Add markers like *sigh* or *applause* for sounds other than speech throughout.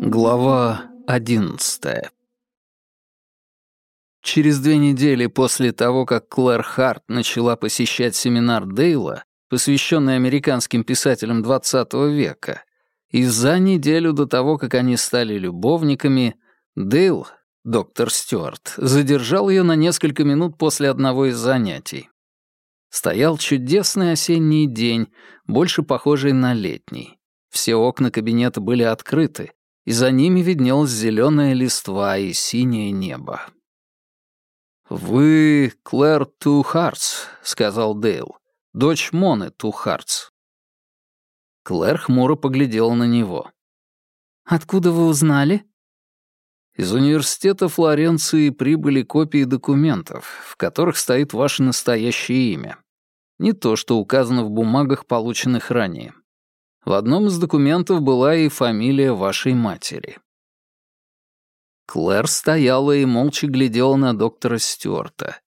Глава одиннадцатая Через две недели после того, как Клэр Харт начала посещать семинар Дейла, посвященный американским писателям XX века, и за неделю до того, как они стали любовниками, Дейл, доктор Стюарт, задержал ее на несколько минут после одного из занятий. Стоял чудесный осенний день, больше похожий на летний. Все окна кабинета были открыты, и за ними виднелась зеленая листва и синее небо. «Вы Клэр Ту Хартс», — сказал Дейл, — «дочь Моны Ту Хартс». Клэр хмуро поглядела на него. «Откуда вы узнали?» Из университета Флоренции прибыли копии документов, в которых стоит ваше настоящее имя. Не то, что указано в бумагах, полученных ранее. В одном из документов была и фамилия вашей матери. Клэр стояла и молча глядела на доктора Стюарта.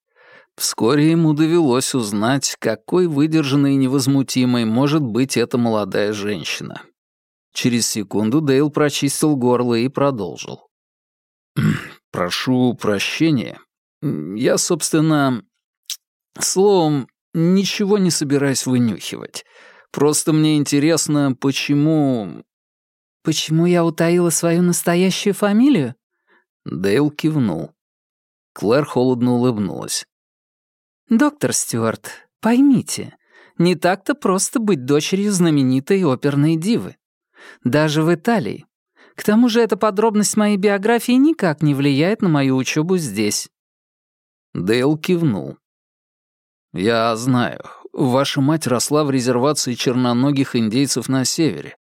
Вскоре ему довелось узнать, какой выдержанной и невозмутимой может быть эта молодая женщина. Через секунду Дейл прочистил горло и продолжил. «Прошу прощения. Я, собственно, словом, Ничего не собираюсь вынюхивать. Просто мне интересно, почему...» «Почему я утаила свою настоящую фамилию?» Дейл кивнул. Клэр холодно улыбнулась. «Доктор Стюарт, поймите, не так-то просто быть дочерью знаменитой оперной дивы. Даже в Италии. К тому же эта подробность моей биографии никак не влияет на мою учебу здесь». Дейл кивнул. «Я знаю. Ваша мать росла в резервации черноногих индейцев на севере».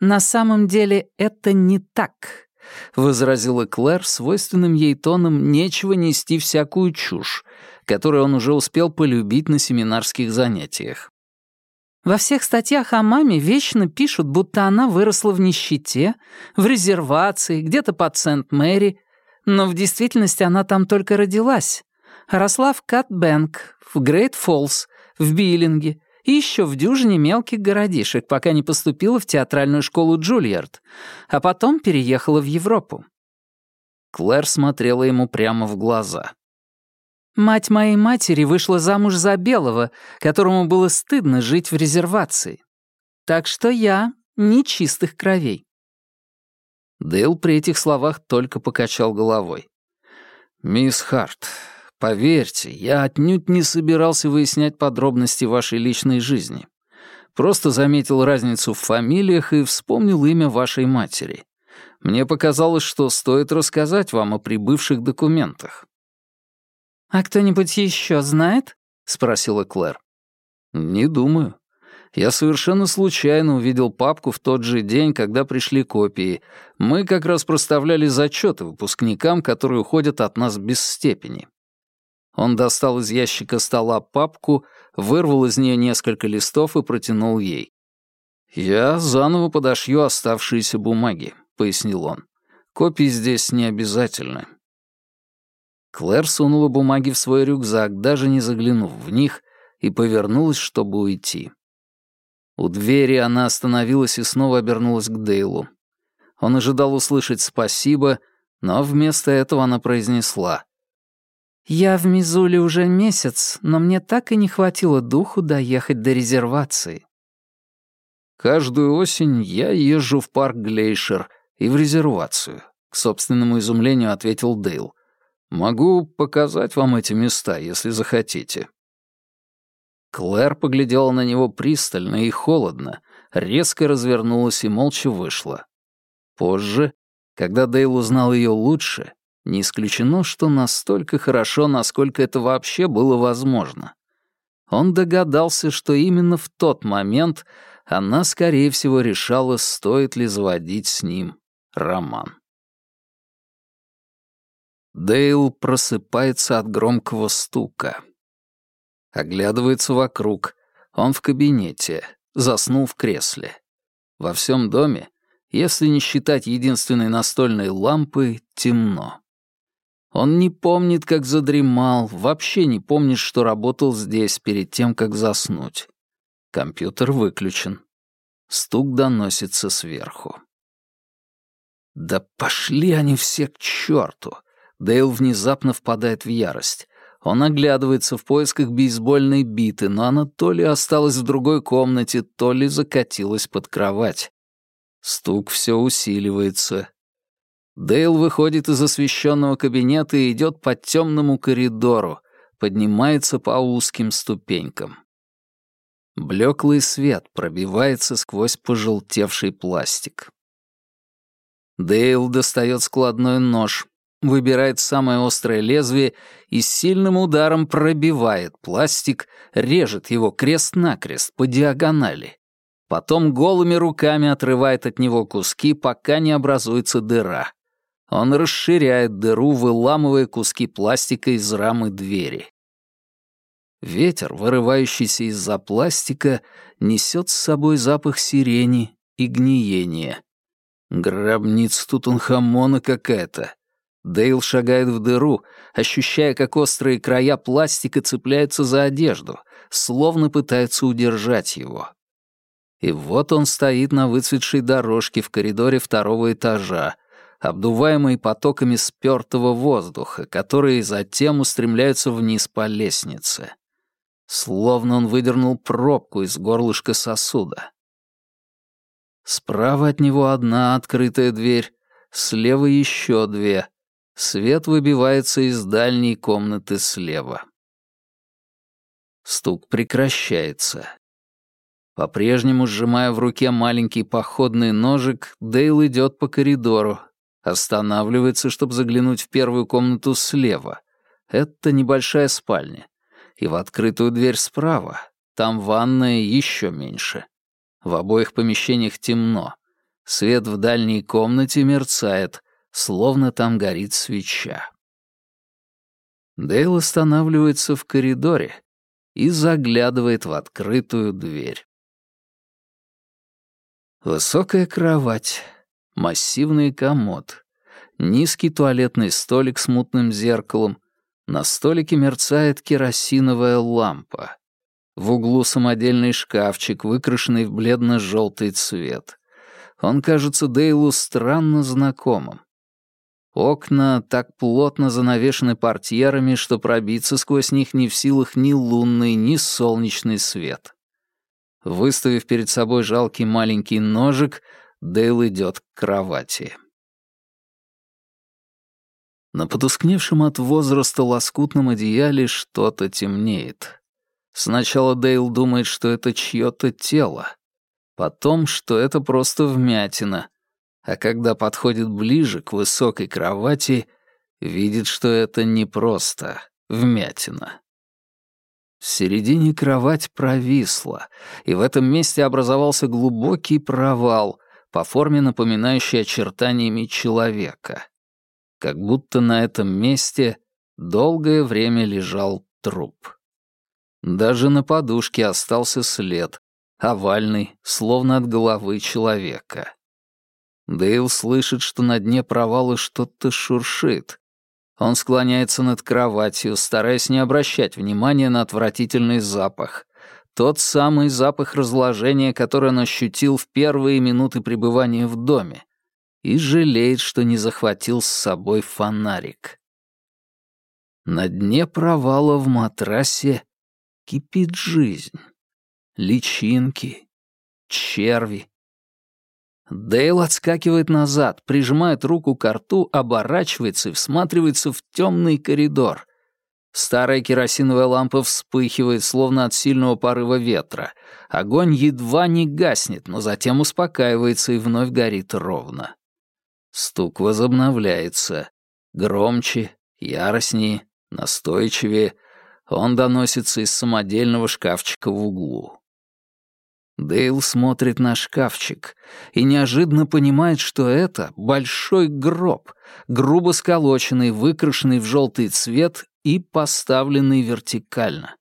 «На самом деле это не так», — возразила Клэр свойственным ей тоном нечего нести всякую чушь, которую он уже успел полюбить на семинарских занятиях. Во всех статьях о маме вечно пишут, будто она выросла в нищете, в резервации, где-то под Сент-Мэри, но в действительности она там только родилась. Росла в Кат-Бэнк, в Грейт-Фоллс, в Биллингсе и еще в дюжине мелких городишек, пока не поступила в театральную школу Джульярд, а потом переехала в Европу. Клэр смотрела ему прямо в глаза. «Мать моей матери вышла замуж за белого, которому было стыдно жить в резервации. Так что я не чистых кровей». Дейл при этих словах только покачал головой. «Мисс Харт, Поверьте, я отнюдь не собирался выяснять подробности вашей личной жизни. Просто заметил разницу в фамилиях и вспомнил имя вашей матери. Мне показалось, что стоит рассказать вам о прибывших документах». «А кто-нибудь еще знает?» — спросила Клэр. «Не думаю. Я совершенно случайно увидел папку в тот же день, когда пришли копии. Мы как раз проставляли зачеты выпускникам, которые уходят от нас без степени. Он достал из ящика стола папку, вырвал из нее несколько листов и протянул ей. «Я заново подошью оставшиеся бумаги», — пояснил он. «Копии здесь не обязательны». Клэр сунула бумаги в свой рюкзак, даже не заглянув в них, и повернулась, чтобы уйти. У двери она остановилась и снова обернулась к Дейлу. Он ожидал услышать «спасибо», но вместо этого она произнесла «Я в Мизуле уже месяц, но мне так и не хватило духу доехать до резервации». «Каждую осень я езжу в парк Глейшер и в резервацию», — к собственному изумлению ответил Дейл. «Могу показать вам эти места, если захотите». Клэр поглядела на него пристально и холодно, резко развернулась и молча вышла. Позже, когда Дейл узнал ее лучше, не исключено, что настолько хорошо, насколько это вообще было возможно. Он догадался, что именно в тот момент она, скорее всего, решала, стоит ли заводить с ним роман. Дейл просыпается от громкого стука. Оглядывается вокруг. Он в кабинете, заснул в кресле. Во всем доме, если не считать единственной настольной лампы, темно. Он не помнит, как задремал, вообще не помнит, что работал здесь перед тем, как заснуть. Компьютер выключен. Стук доносится сверху. Да пошли они все к черту! Дейл внезапно впадает в ярость. Он оглядывается в поисках бейсбольной биты, но она то ли осталась в другой комнате, то ли закатилась под кровать. Стук все усиливается. Дейл выходит из освещенного кабинета и идет по темному коридору, поднимается по узким ступенькам. Блеклый свет пробивается сквозь пожелтевший пластик. Дейл достает складной нож, выбирает самое острое лезвие и сильным ударом пробивает пластик, режет его крест-накрест по диагонали. Потом голыми руками отрывает от него куски, пока не образуется дыра. Он расширяет дыру, выламывая куски пластика из рамы двери. Ветер, вырывающийся из-за пластика, несет с собой запах сирени и гниения. Гробница Тутанхамона какая-то. Дейл шагает в дыру, ощущая, как острые края пластика цепляются за одежду, словно пытаются удержать его. И вот он стоит на выцветшей дорожке в коридоре второго этажа, обдуваемый потоками спёртого воздуха, которые затем устремляются вниз по лестнице. Словно он выдернул пробку из горлышка сосуда. Справа от него одна открытая дверь, слева еще две. Свет выбивается из дальней комнаты слева. Стук прекращается. По-прежнему сжимая в руке маленький походный ножик, Дейл идет по коридору, останавливается, чтобы заглянуть в первую комнату слева. Это небольшая спальня. И в открытую дверь справа. Там ванная еще меньше. В обоих помещениях темно. Свет в дальней комнате мерцает, словно там горит свеча. Дейл останавливается в коридоре и заглядывает в открытую дверь. Высокая кровать, массивный комод, низкий туалетный столик с мутным зеркалом, на столике мерцает керосиновая лампа. В углу самодельный шкафчик, выкрашенный в бледно-желтый цвет. Он кажется Дейлу странно знакомым. Окна так плотно занавешены портьерами, что пробиться сквозь них не в силах ни лунный, ни солнечный свет. Выставив перед собой жалкий маленький ножик, Дейл идет к кровати. На потускневшем от возраста лоскутном одеяле что-то темнеет. Сначала Дейл думает, что это чье-то тело, потом, что это просто вмятина, а когда подходит ближе к высокой кровати, видит, что это не просто вмятина. В середине кровать провисла, и в этом месте образовался глубокий провал, по форме напоминающий очертаниями человека. Как будто на этом месте долгое время лежал труп. Даже на подушке остался след, овальный, словно от головы человека. Дейл слышит, что на дне провала что-то шуршит. Он склоняется над кроватью, стараясь не обращать внимания на отвратительный запах. Тот самый запах разложения, который он ощутил в первые минуты пребывания в доме. И жалеет, что не захватил с собой фонарик. На дне провала в матрасе кипит жизнь. Личинки, черви. Дейл отскакивает назад, прижимает руку к рту, оборачивается и всматривается в темный коридор. Старая керосиновая лампа вспыхивает, словно от сильного порыва ветра. Огонь едва не гаснет, но затем успокаивается и вновь горит ровно. Стук возобновляется. Громче, яростнее, настойчивее. Он доносится из самодельного шкафчика в углу. Дейл смотрит на шкафчик и неожиданно понимает, что это большой гроб, грубо сколоченный, выкрашенный в желтый цвет и поставленный вертикально.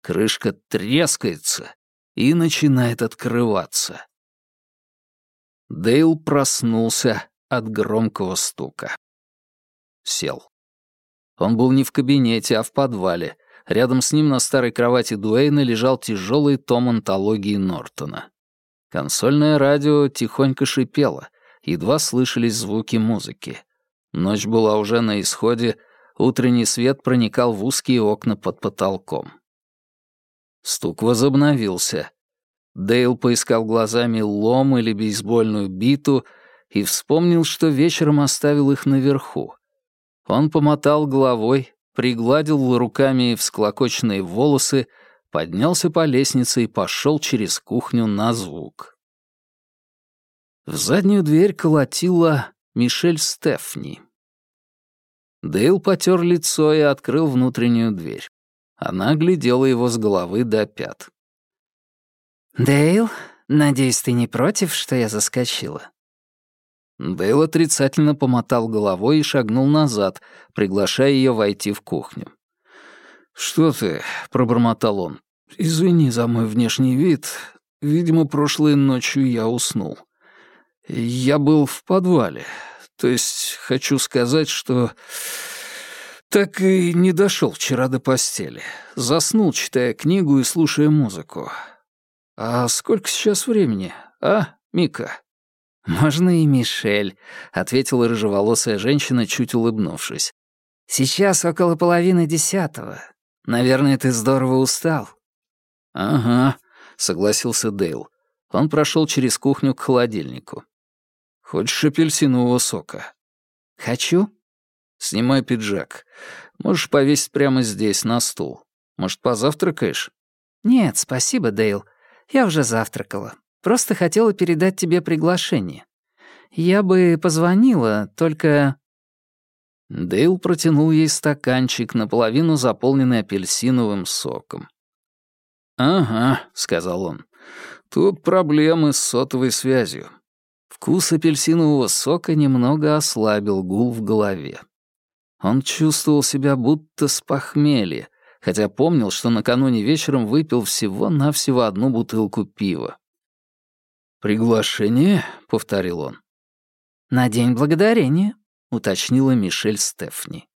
Крышка трескается и начинает открываться. Дейл проснулся от громкого стука. Сел. Он был не в кабинете, а в подвале, Рядом с ним на старой кровати Дуэйна лежал тяжелый том антологии Нортона. Консольное радио тихонько шипело, едва слышались звуки музыки. Ночь была уже на исходе, утренний свет проникал в узкие окна под потолком. Стук возобновился. Дейл поискал глазами лом или бейсбольную биту и вспомнил, что вечером оставил их наверху. Он помотал головой, пригладил руками всклокоченные волосы, поднялся по лестнице и пошел через кухню на звук. В заднюю дверь колотила Мишель Стефни. Дейл потер лицо и открыл внутреннюю дверь. Она глядела его с головы до пят. «Дейл, надеюсь, ты не против, что я заскочила?» Дейл отрицательно помотал головой и шагнул назад, приглашая ее войти в кухню. «Что ты?» — пробормотал он. «Извини за мой внешний вид. Видимо, прошлой ночью я уснул. Я был в подвале. То есть хочу сказать, что так и не дошел вчера до постели. Заснул, читая книгу и слушая музыку. А сколько сейчас времени, а, Мика?» «Можно и Мишель», — ответила рыжеволосая женщина, чуть улыбнувшись. «Сейчас около половины десятого. Наверное, ты здорово устал». «Ага», — согласился Дейл. Он прошел через кухню к холодильнику. «Хочешь апельсинового сока?» «Хочу». «Снимай пиджак. Можешь повесить прямо здесь, на стул. Может, позавтракаешь?» «Нет, спасибо, Дейл. Я уже завтракала. Просто хотела передать тебе приглашение. Я бы позвонила, только...» Дейл протянул ей стаканчик, наполовину заполненный апельсиновым соком. «Ага», — сказал он, — «тут проблемы с сотовой связью». Вкус апельсинового сока немного ослабил гул в голове. Он чувствовал себя будто с похмелья, хотя помнил, что накануне вечером выпил всего-навсего одну бутылку пива. «Приглашение?» — повторил он. «На День Благодарения», — уточнила Мишель Стефни.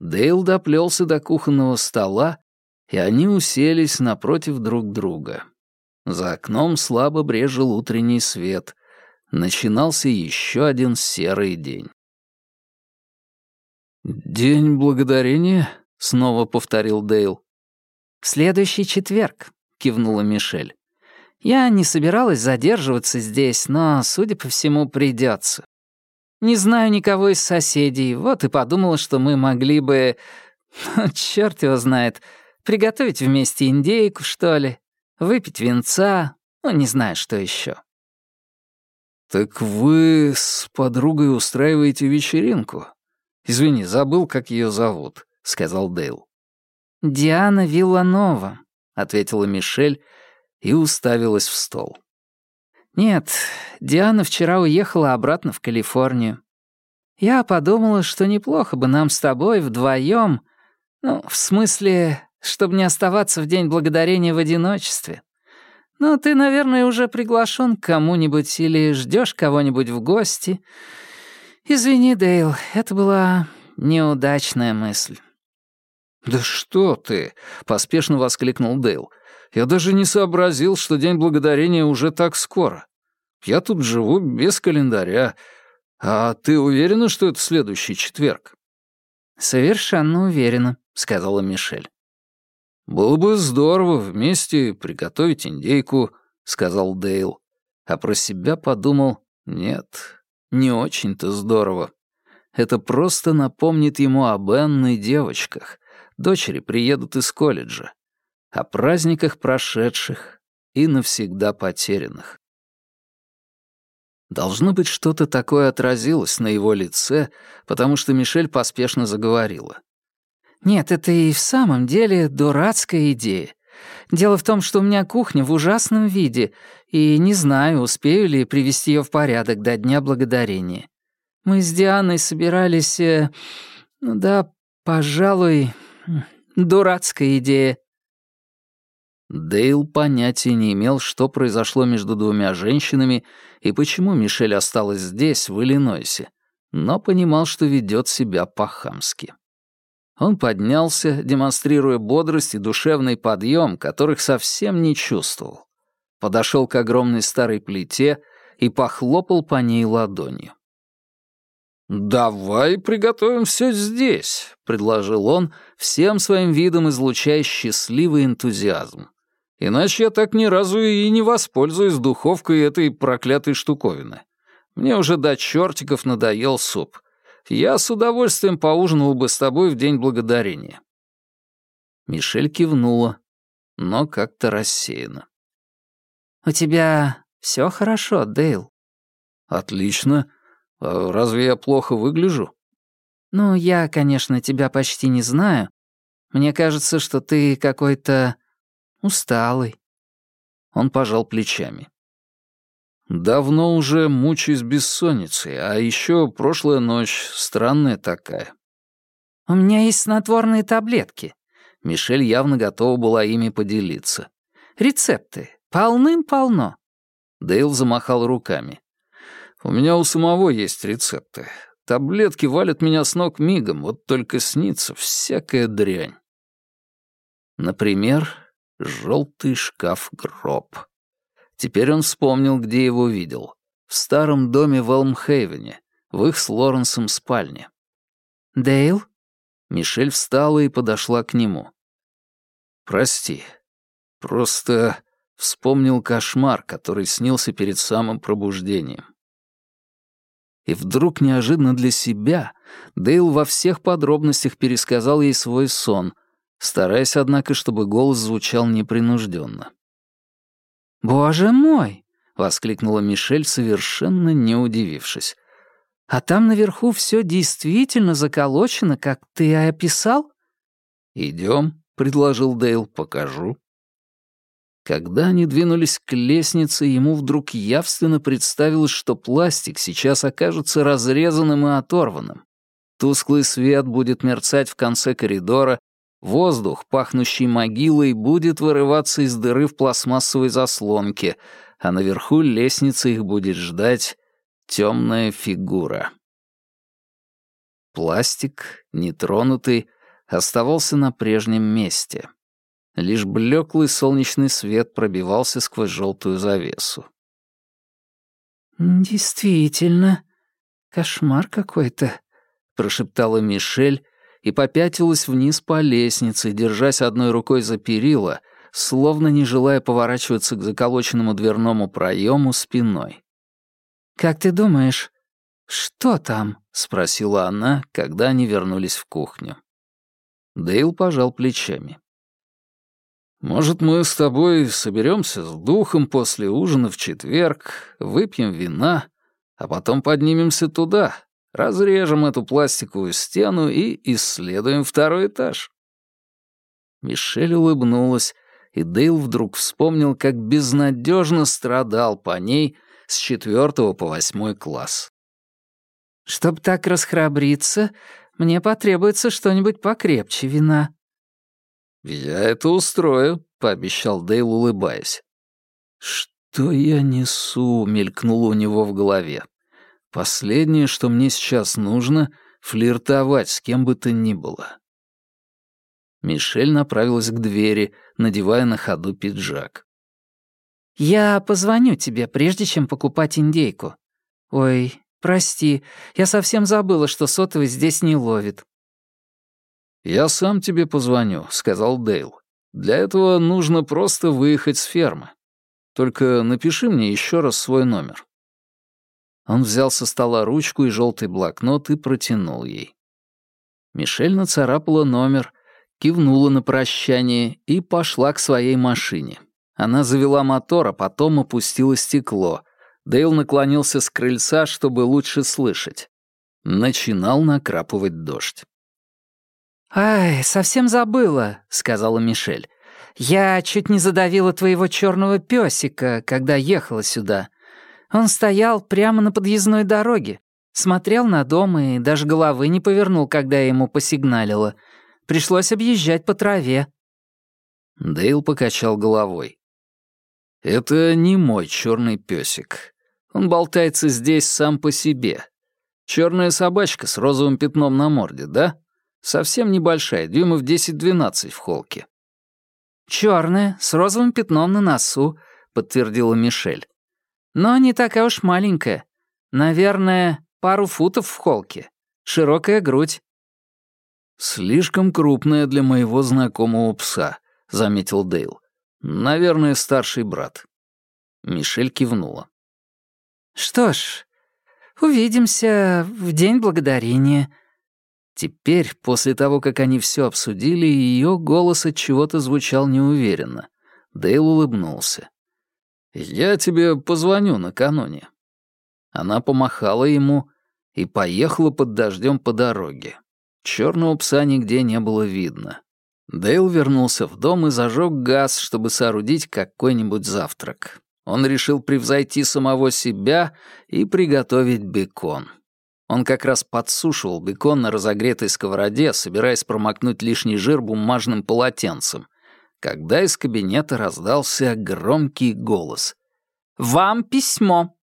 Дейл доплелся до кухонного стола, и они уселись напротив друг друга. За окном слабо брежил утренний свет. Начинался еще один серый день. «День Благодарения?» — снова повторил Дейл. «В следующий четверг», — кивнула Мишель. Я не собиралась задерживаться здесь, но, судя по всему, придется. Не знаю никого из соседей, вот и подумала, что мы могли бы... *laughs* Черт его знает. Приготовить вместе индейку, что ли? Выпить винца? Ну, не знаю, что еще. «Так вы с подругой устраиваете вечеринку? Извини, забыл, как ее зовут», — сказал Дейл. «Диана Вилланова», — ответила Мишель, и уставилась в стол. «Нет, Диана вчера уехала обратно в Калифорнию. Я подумала, что неплохо бы нам с тобой вдвоем, ну, в смысле, чтобы не оставаться в День Благодарения в одиночестве. Но ты, наверное, уже приглашен к кому-нибудь или ждешь кого-нибудь в гости. Извини, Дейл, это была неудачная мысль». «Да что ты!» — поспешно воскликнул Дейл. Я даже не сообразил, что День Благодарения уже так скоро. Я тут живу без календаря. А ты уверена, что это следующий четверг?» «Совершенно уверена», — сказала Мишель. «Было бы здорово вместе приготовить индейку», — сказал Дейл. А про себя подумал, нет, не очень-то здорово. Это просто напомнит ему об Энн и девочках. Дочери приедут из колледжа о праздниках прошедших и навсегда потерянных. Должно быть, что-то такое отразилось на его лице, потому что Мишель поспешно заговорила. «Нет, это и в самом деле дурацкая идея. Дело в том, что у меня кухня в ужасном виде, и не знаю, успею ли привести ее в порядок до Дня Благодарения. Мы с Дианой собирались... Э, ну да, пожалуй, дурацкая идея. Дейл понятия не имел, что произошло между двумя женщинами и почему Мишель осталась здесь, в Иллинойсе, но понимал, что ведет себя по-хамски. Он поднялся, демонстрируя бодрость и душевный подъем, которых совсем не чувствовал. Подошел к огромной старой плите и похлопал по ней ладонью. «Давай приготовим все здесь», — предложил он, всем своим видом излучая счастливый энтузиазм. «Иначе я так ни разу и не воспользуюсь духовкой этой проклятой штуковины. Мне уже до чертиков надоел суп. Я с удовольствием поужинал бы с тобой в День Благодарения». Мишель кивнула, но как-то рассеяно. «У тебя все хорошо, Дейл?» «Отлично. А разве я плохо выгляжу?» «Ну, я, конечно, тебя почти не знаю. Мне кажется, что ты какой-то усталый». Он пожал плечами. Давно уже мучаюсь бессонницей, а еще прошлая ночь странная такая. У меня есть снотворные таблетки. Мишель явно готова была ими поделиться. Рецепты. Полным-полно. Дейл замахал руками. У меня у самого есть рецепты. Таблетки валят меня с ног мигом, вот только снится всякая дрянь. Например, желтый шкаф-гроб. Теперь он вспомнил, где его видел. В старом доме в Элмхейвене, в их с Лоренсом спальне. «Дейл?» Мишель встала и подошла к нему. «Прости. Просто вспомнил кошмар, который снился перед самым пробуждением». И вдруг неожиданно для себя Дейл во всех подробностях пересказал ей свой сон, стараясь, однако, чтобы голос звучал непринужденно. «Боже мой!» — воскликнула Мишель, совершенно не удивившись. «А там наверху все действительно заколочено, как ты и описал?» «Идем», — предложил Дейл, — «покажу». Когда они двинулись к лестнице, ему вдруг явственно представилось, что пластик сейчас окажется разрезанным и оторванным. Тусклый свет будет мерцать в конце коридора, Воздух, пахнущий могилой, будет вырываться из дыры в пластмассовой заслонке, а наверху лестницы их будет ждать темная фигура. Пластик, нетронутый, оставался на прежнем месте. Лишь блеклый солнечный свет пробивался сквозь желтую завесу. «Действительно, кошмар какой-то», — прошептала Мишель, и попятилась вниз по лестнице, держась одной рукой за перила, словно не желая поворачиваться к заколоченному дверному проему спиной. «Как ты думаешь, что там?» — спросила она, когда они вернулись в кухню. Дейл пожал плечами. «Может, мы с тобой соберемся с духом после ужина в четверг, выпьем вина, а потом поднимемся туда, Разрежем эту пластиковую стену и исследуем второй этаж». Мишель улыбнулась, и Дейл вдруг вспомнил, как безнадежно страдал по ней с четвертого по восьмой класс. «Чтоб так расхрабриться, мне потребуется что-нибудь покрепче вина». «Я это устрою», — пообещал Дейл, улыбаясь. «Что я несу?» — мелькнуло у него в голове. Последнее, что мне сейчас нужно, флиртовать с кем бы то ни было. Мишель направилась к двери, надевая на ходу пиджак. «Я позвоню тебе, прежде чем покупать индейку. Ой, прости, я совсем забыла, что сотовый здесь не ловит». «Я сам тебе позвоню», — сказал Дейл. «Для этого нужно просто выехать с фермы. Только напиши мне еще раз свой номер». Он взял со стола ручку и желтый блокнот и протянул ей. Мишель нацарапала номер, кивнула на прощание и пошла к своей машине. Она завела мотор, а потом опустила стекло. Дейл наклонился с крыльца, чтобы лучше слышать. Начинал накрапывать дождь. «Ай, совсем забыла», — сказала Мишель. «Я чуть не задавила твоего черного песика, когда ехала сюда. Он стоял прямо на подъездной дороге, смотрел на дом и даже головы не повернул, когда я ему посигналила. Пришлось объезжать по траве». Дейл покачал головой. «Это не мой черный песик. Он болтается здесь сам по себе. Черная собачка с розовым пятном на морде, да? Совсем небольшая, дюймов 10-12 в холке. «Чёрная, с розовым пятном на носу», — подтвердила Мишель. «Но не такая уж маленькая. Наверное, пару футов в холке. Широкая грудь». «Слишком крупная для моего знакомого пса», — заметил Дейл. «Наверное, старший брат». Мишель кивнула. «Что ж, увидимся в День Благодарения». Теперь, после того, как они все обсудили, ее голос от чего-то звучал неуверенно. Дейл улыбнулся. «Я тебе позвоню накануне». Она помахала ему и поехала под дождем по дороге. Черного пса нигде не было видно. Дейл вернулся в дом и зажег газ, чтобы соорудить какой-нибудь завтрак. Он решил превзойти самого себя и приготовить бекон. Он как раз подсушивал бекон на разогретой сковороде, собираясь промокнуть лишний жир бумажным полотенцем, когда из кабинета раздался громкий голос. «Вам письмо!»